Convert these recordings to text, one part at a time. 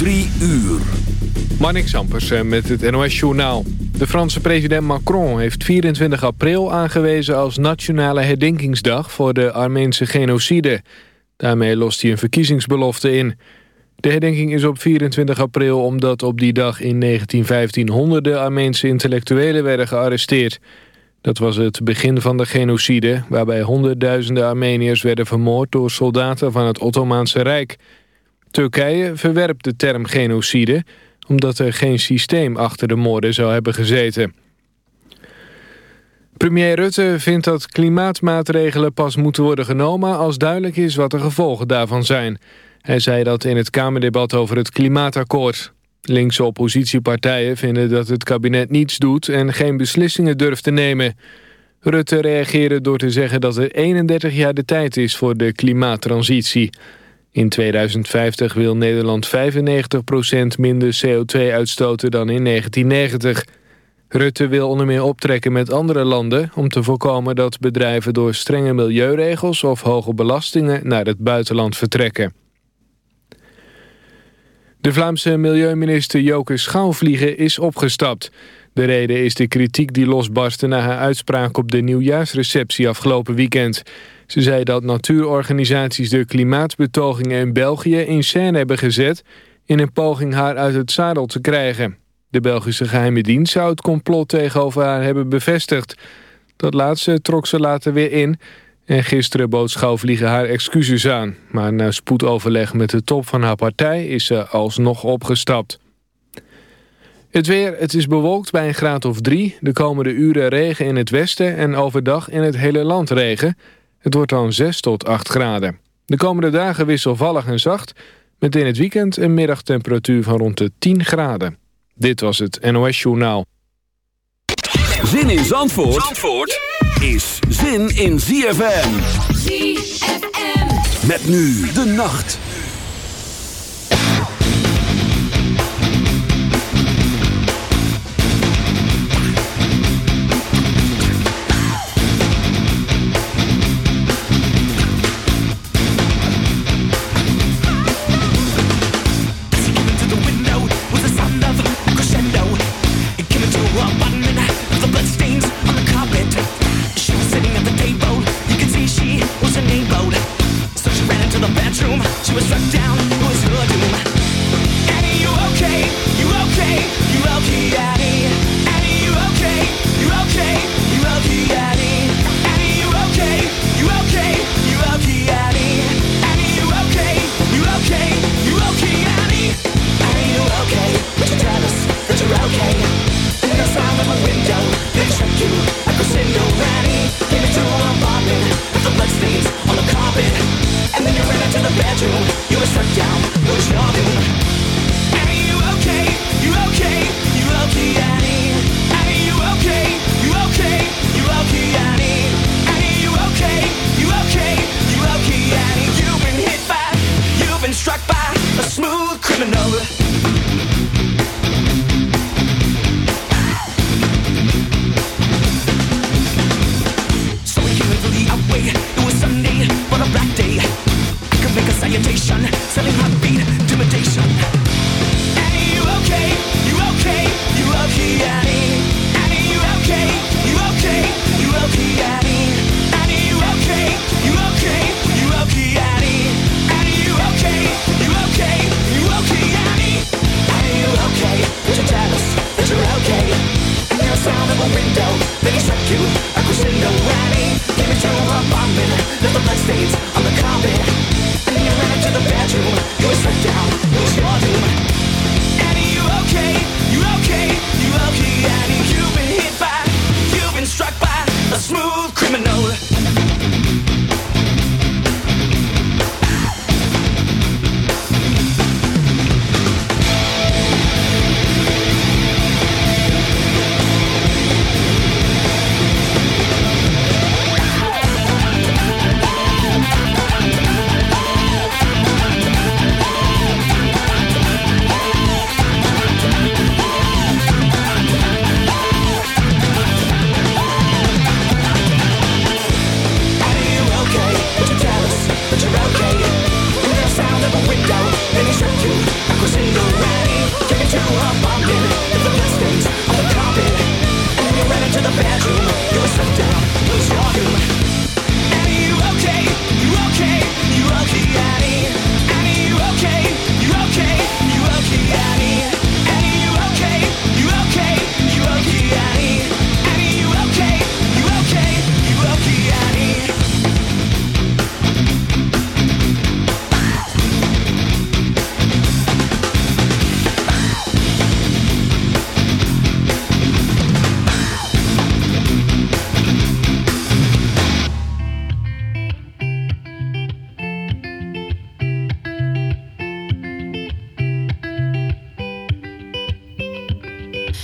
Drie uur. Marnik Sampers eh, met het NOS-journaal. De Franse president Macron heeft 24 april aangewezen als nationale herdenkingsdag voor de Armeense genocide. Daarmee lost hij een verkiezingsbelofte in. De herdenking is op 24 april omdat op die dag in 1915 honderden Armeense intellectuelen werden gearresteerd. Dat was het begin van de genocide, waarbij honderdduizenden Armeniërs werden vermoord door soldaten van het Ottomaanse Rijk. Turkije verwerpt de term genocide omdat er geen systeem achter de moorden zou hebben gezeten. Premier Rutte vindt dat klimaatmaatregelen pas moeten worden genomen als duidelijk is wat de gevolgen daarvan zijn. Hij zei dat in het Kamerdebat over het klimaatakkoord. Linkse oppositiepartijen vinden dat het kabinet niets doet en geen beslissingen durft te nemen. Rutte reageerde door te zeggen dat er 31 jaar de tijd is voor de klimaattransitie. In 2050 wil Nederland 95% minder CO2 uitstoten dan in 1990. Rutte wil onder meer optrekken met andere landen... om te voorkomen dat bedrijven door strenge milieuregels... of hoge belastingen naar het buitenland vertrekken. De Vlaamse milieuminister Joke Schouwvliegen is opgestapt. De reden is de kritiek die losbarstte na haar uitspraak op de nieuwjaarsreceptie afgelopen weekend. Ze zei dat natuurorganisaties de klimaatbetogingen in België in scène hebben gezet... in een poging haar uit het zadel te krijgen. De Belgische geheime dienst zou het complot tegenover haar hebben bevestigd. Dat laatste trok ze later weer in... En gisteren bood Schouwvliegen haar excuses aan. Maar na spoedoverleg met de top van haar partij is ze alsnog opgestapt. Het weer, het is bewolkt bij een graad of drie. De komende uren regen in het westen en overdag in het hele land regen. Het wordt dan 6 tot 8 graden. De komende dagen wisselvallig en zacht... met in het weekend een middagtemperatuur van rond de 10 graden. Dit was het NOS Journaal. Zin in Zandvoort, Zandvoort is zin in ZFM. ZFM. Met nu de nacht.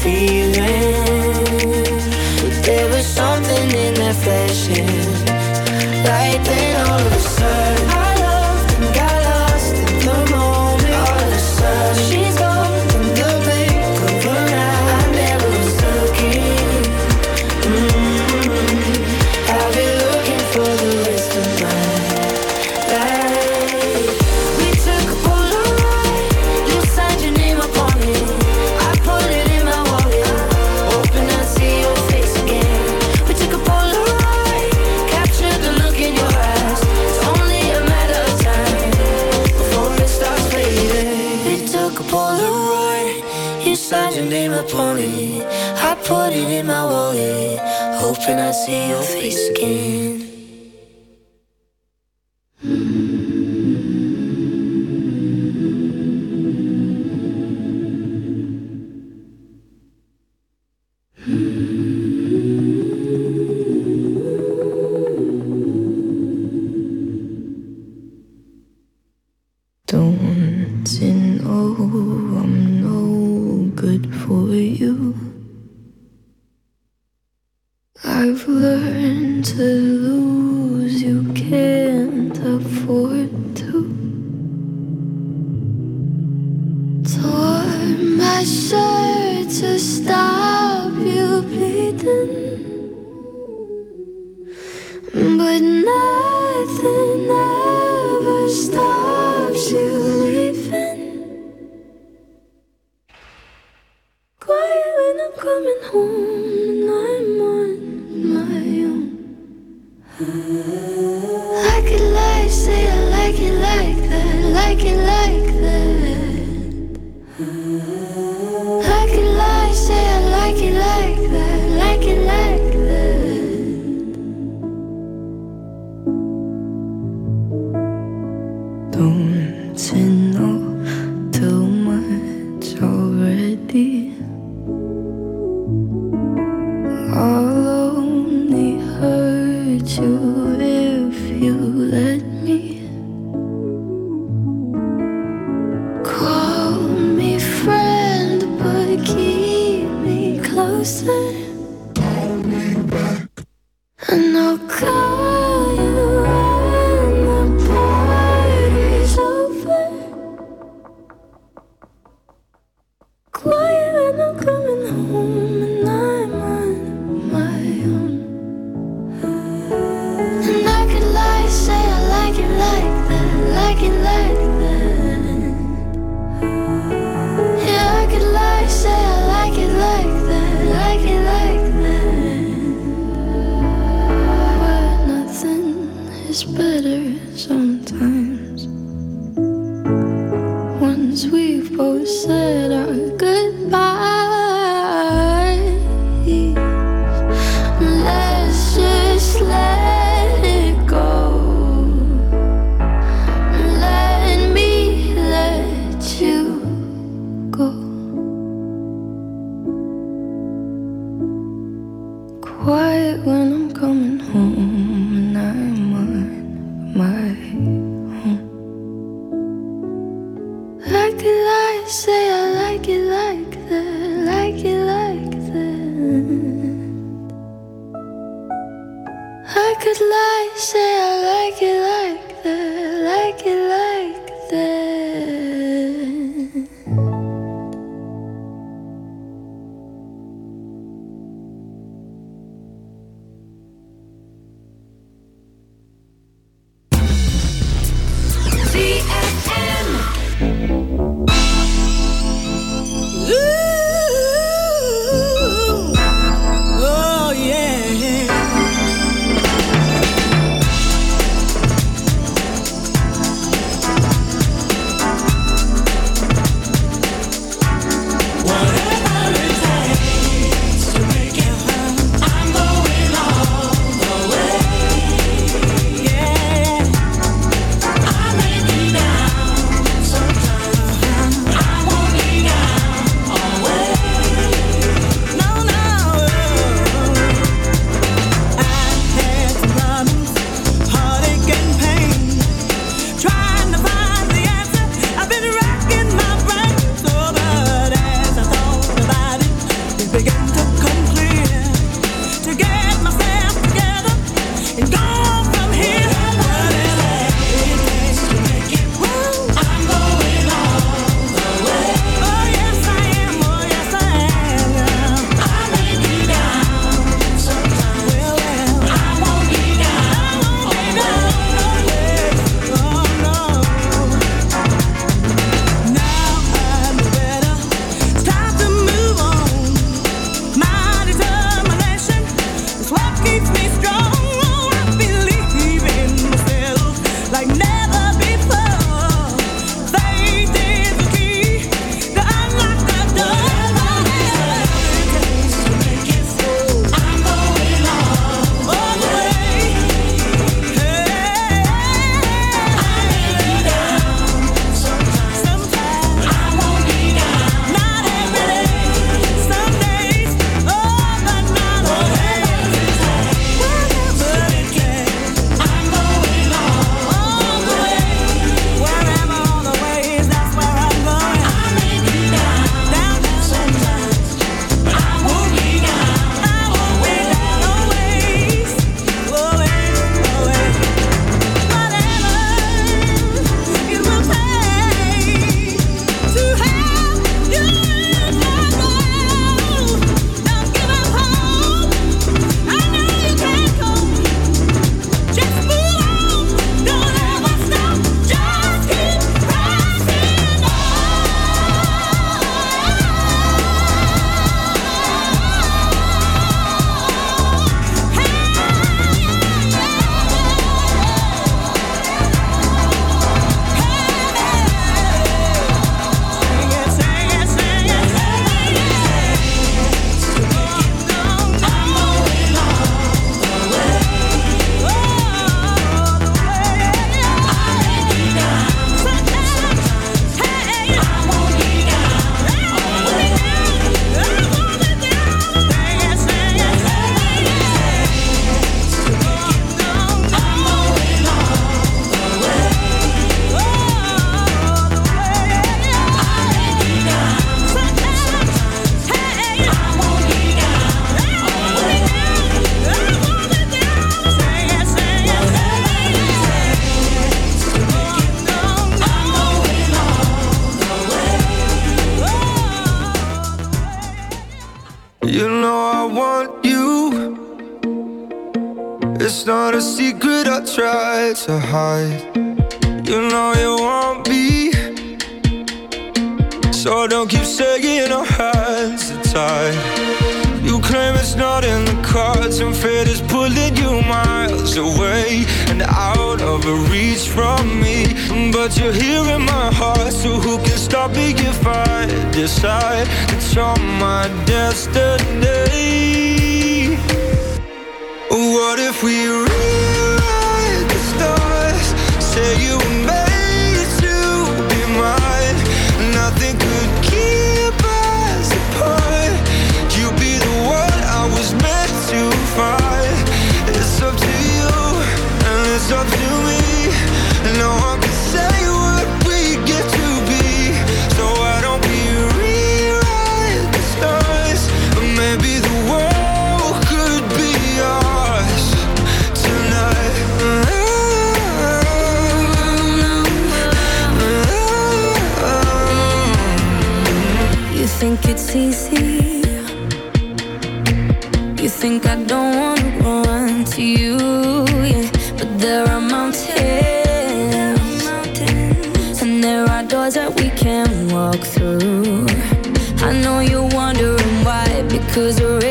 Catch Quiet when I'm coming hard to hide. You know you want me, so don't keep shaking our hands tight. You claim it's not in the cards, and fate is pulling you miles away and out of reach from me. But you're here in my heart, so who can stop me if I decide it's on my destiny? What if we? you easy. You think I don't wanna run to you, yeah. But there are mountains, and there are doors that we can walk through. I know you're wondering why, because we're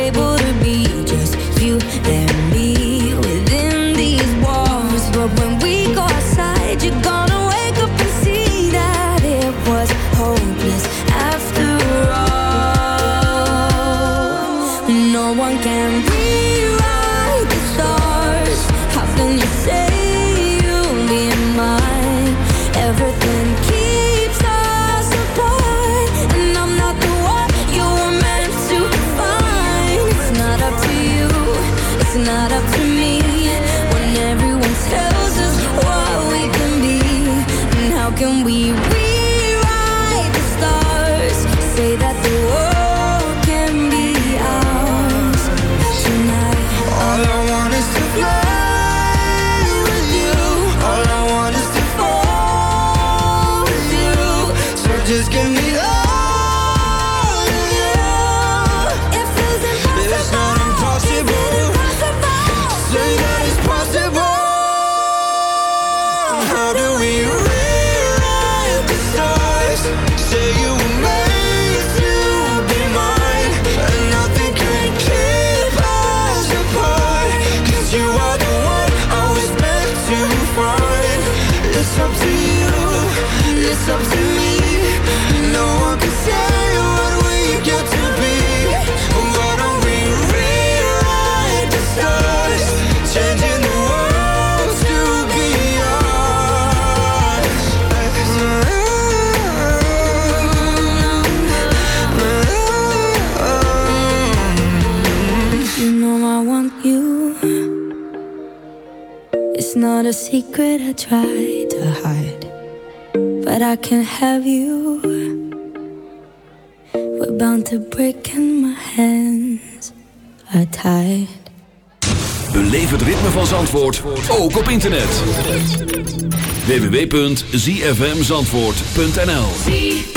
not a secret I try to hide, but I can have you. We're bound to break and my hands are tied. Beleef het ritme van Zandvoort ook op internet. www.zfmzandvoort.nl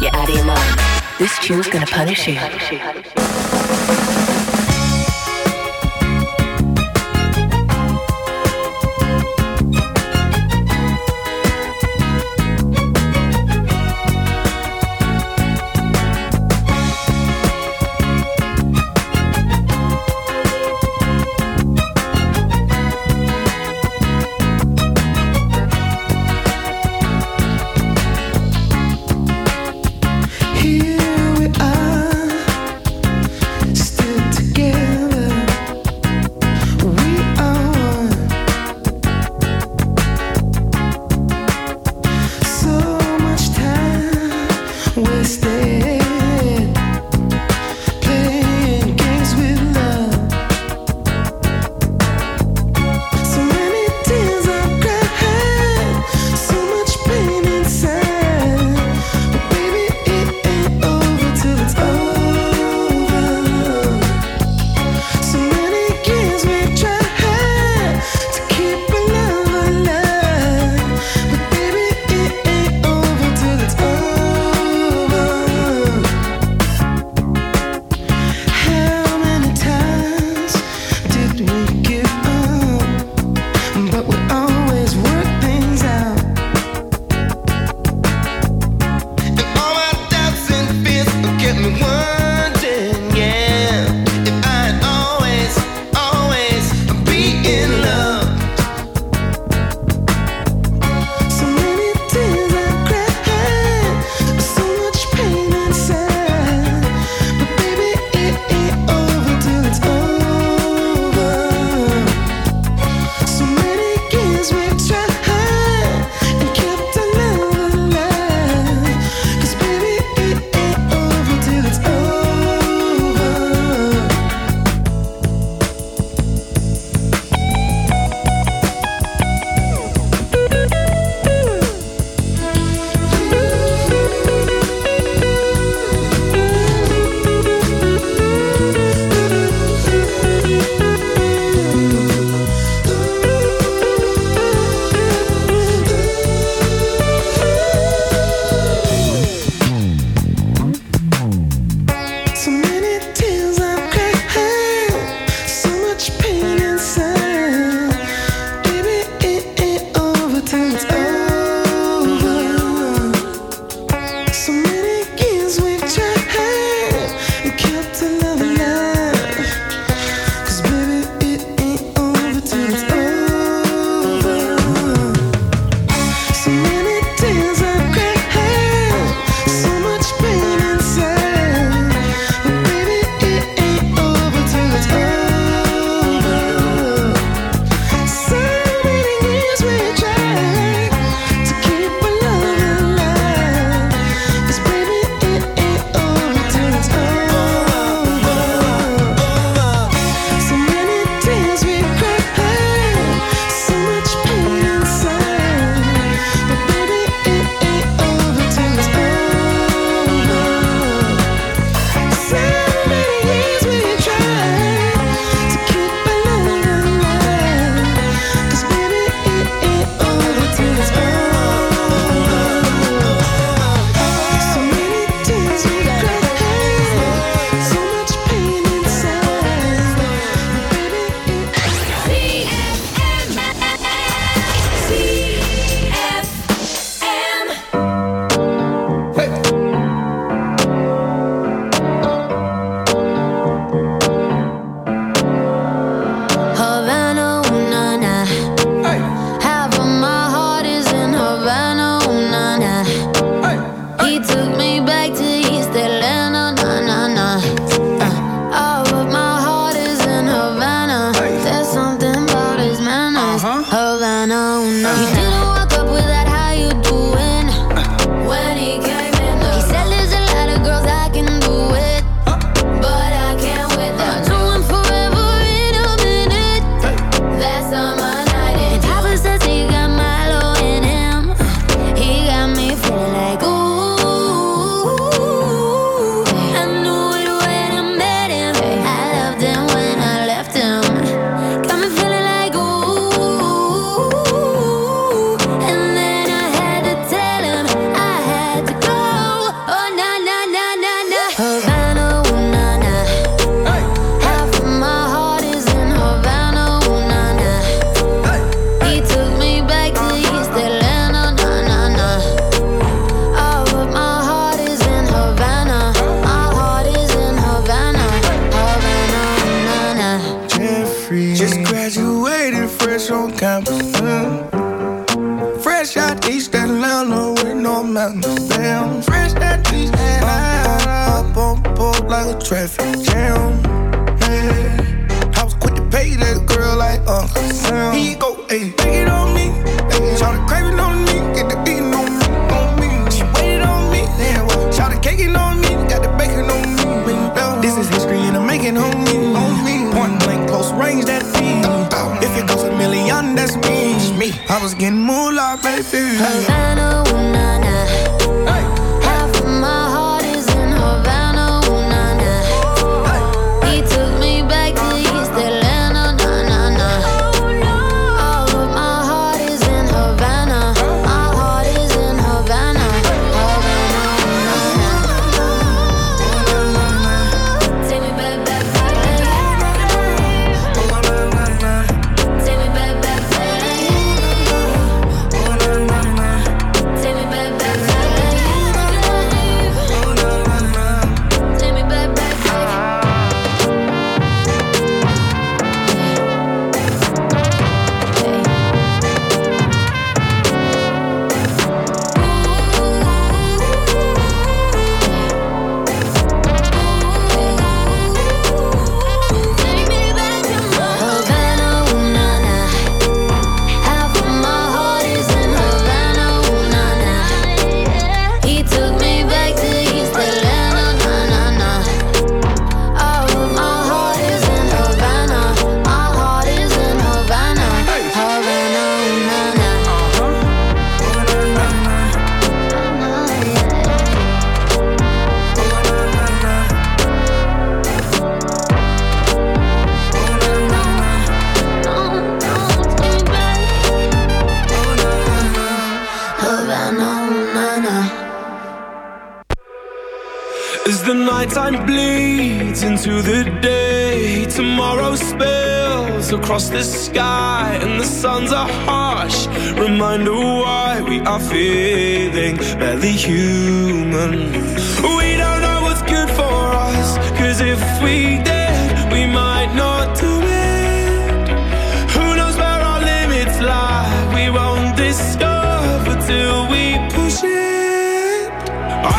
you're out of your mind. This tune's gonna punish you. Baby. Havana, nighttime bleeds into the day. Tomorrow spills across the sky, and the suns are harsh. Reminder why we are feeling barely human. We don't know what's good for us, cause if we did,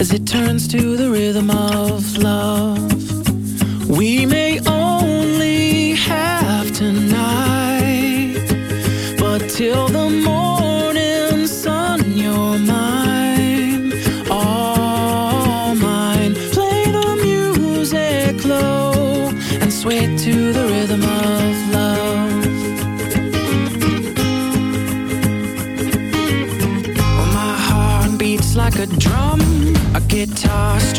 as it turns to the rhythm of love. We may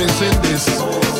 Not missing this.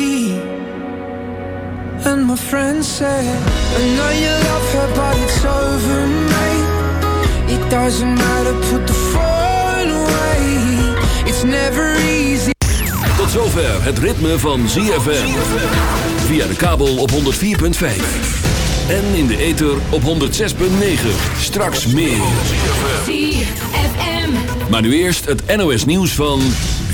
And my friend said, I know you love her, but it's over, mate. It doesn't matter, put the phone away. It's never easy. Tot zover het ritme van ZFM. Via de kabel op 104.5. En in de ether op 106.9. Straks meer. ZFM. Maar nu eerst het NOS nieuws van...